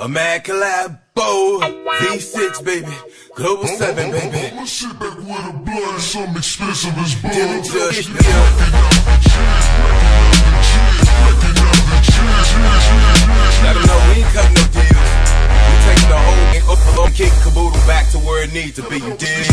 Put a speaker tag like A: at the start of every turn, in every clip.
A: A mad collabo, V6 baby, Global 7 baby.
B: I'ma sit back with a blunt, something expensive as bud.
A: Dylan Judge, Let them know we ain't cutting no deals. We taking the whole whole kick caboodle back to where it needs to be, you dig?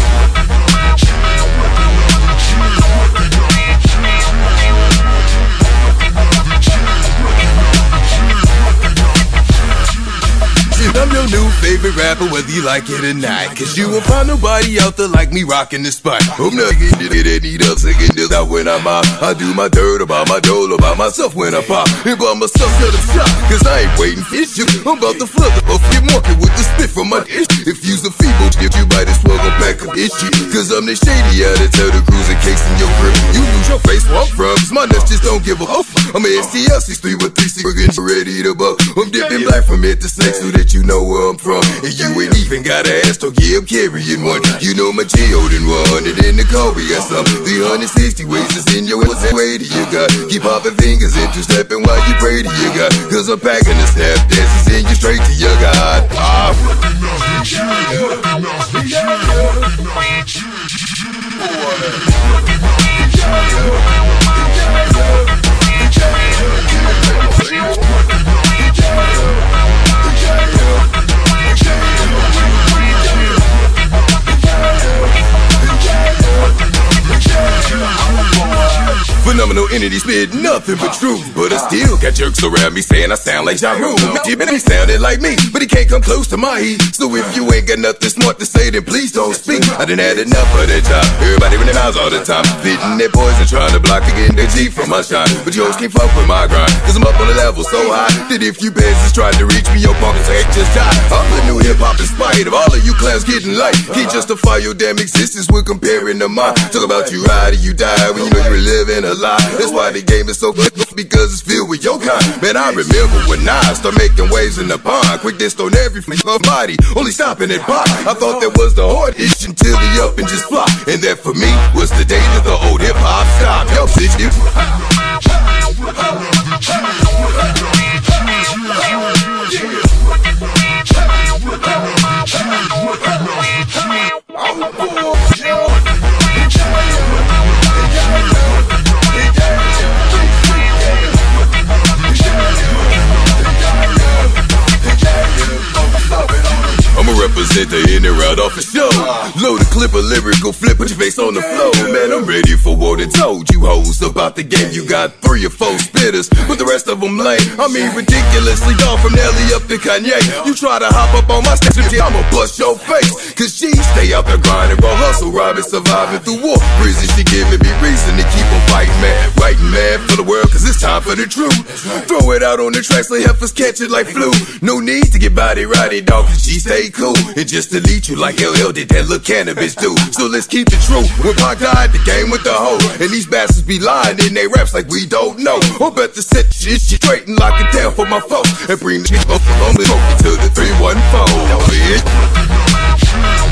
A: Favorite rapper, whether you like it or not. Cause you won't find nobody out there like me rocking the spot. I'm not getting it any up, singing this out when I'm out. I do my dirt about my dole about myself when I pop. And by myself, set up shop. Cause I ain't waiting for you. I'm about to flood the off your market with the spit from my dish. If you's a feeble, if you might as well go back a issue. Cause I'm the shady out of tell the cruiser case in your grip. You lose your I'm from. Cause my nuts just don't give a fuck. I'm a STL 63 with 3 cigarettes ready to buck. I'm dipping black from head to snake so that you know where I'm from. And you ain't even got to ask, so yeah, I'm carrying one. You know my Geo done run it in the car, we got some 360 ways to send your ass way to you got. Keep popping fingers and two stepping while you pray to you God. Cause I'm packing the snap dances, send you straight to your God. Ah. Phenomenal entity spit nothing but truth, but I still got jerks around me saying I sound like Ja Rule. Even he sounded like me, but he can't come close to my heat. So if you ain't got nothing smart to say, then please don't speak. I done had enough of that job. Everybody running mouths all the time, fitting their poison, trying to block again their G from my shine. But you always can't fuck with my grind, cause I'm up on a level so high that if you peasants trying to reach me, your punkers ain't just die. I'm the new hip hop in spite of all of you clowns getting light. Can't justify your damn existence when comparing to mine. Talk about you ride or you die when you know you're living a lie. That's why the game is so good because it's filled with your kind. Man, I remember when I start making waves in the pond. Quick this on every body, only stopping at pop. I thought that was the hard itch until he up and just flop. And that for me was the day that the old hip hop out off the show. Load a clip of lyrical flip, put your face on the floor. Man, I'm ready for what it told you hoes about the game. You got three or four spitters, but the rest of them lame. I mean, ridiculously gone from Nelly up to Kanye. You try to hop up on my stage, I'ma bust your face. Cause she stay out there grinding, raw hustle, robbing, surviving through war. Prison, she giving me reason to keep on fighting, man. Writing, man, for the time for the truth. Throw it out on the tracks, let heifers catch it like flu. No need to get body righty, dog, cause she stay cool. And just delete you like LL did that little Canibus do. So let's keep it true. When Pac died, the game with the hoe. And these bastards be lying in they raps like we don't know. I bet to set shit straight and lock it down for my folks. And bring the up from the to the 314. bitch. The